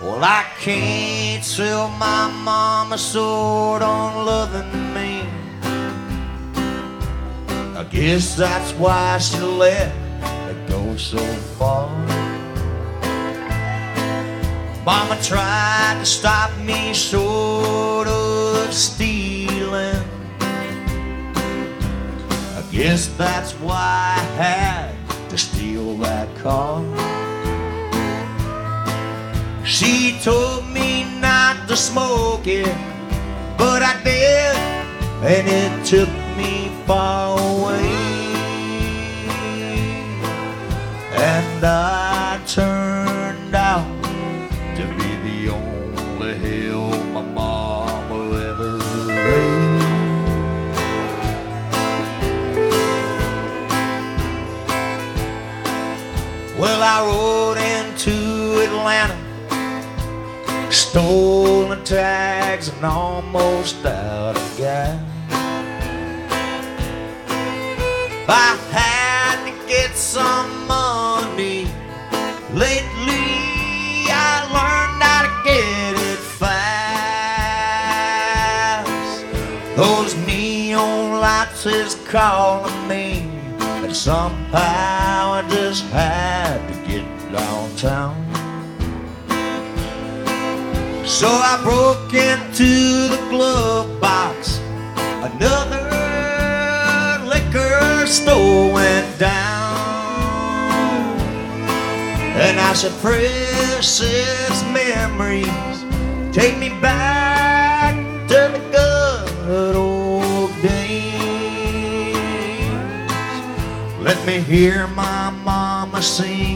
Well, I can't sell my mama short on loving me. I guess that's why she let it go so far. Mama tried to stop me short of stealing. I guess that's why I had to steal that car. She told me not to smoke it, but I did, and it took me far away. And I stolen tags and almost out of gas. I had to get some money. Lately, I learned how to get it fast. Those neon lights is calling me, and somehow I just had to get downtown. So I broke into the glove box. Another liquor store went down. And I said, precious memories, take me back to the good old days. Let me hear my mama singing,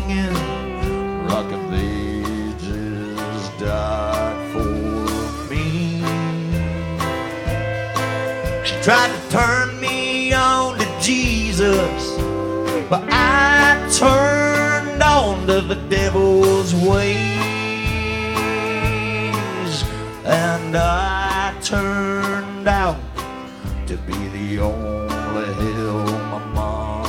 tried to turn me on to Jesus, but I turned on to the devil's ways, and I turned out to be the only hell my mama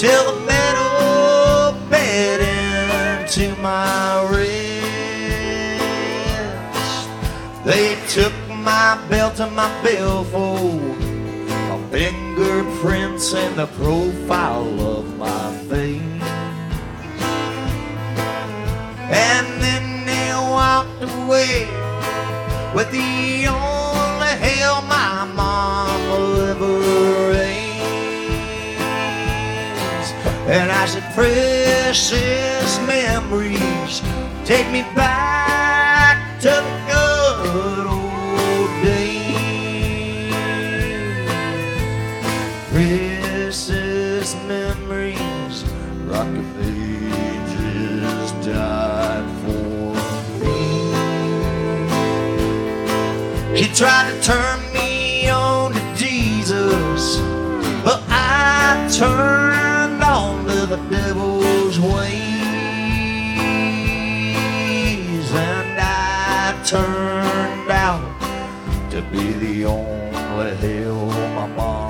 until the metal bed into my wrist. They took my belt and my billfold my fingerprints and the profile of my face. And then they walked away with the And I said, precious memories, take me back to the good old days precious memories, rock of ages died for me. She tried to turn be the hell my mama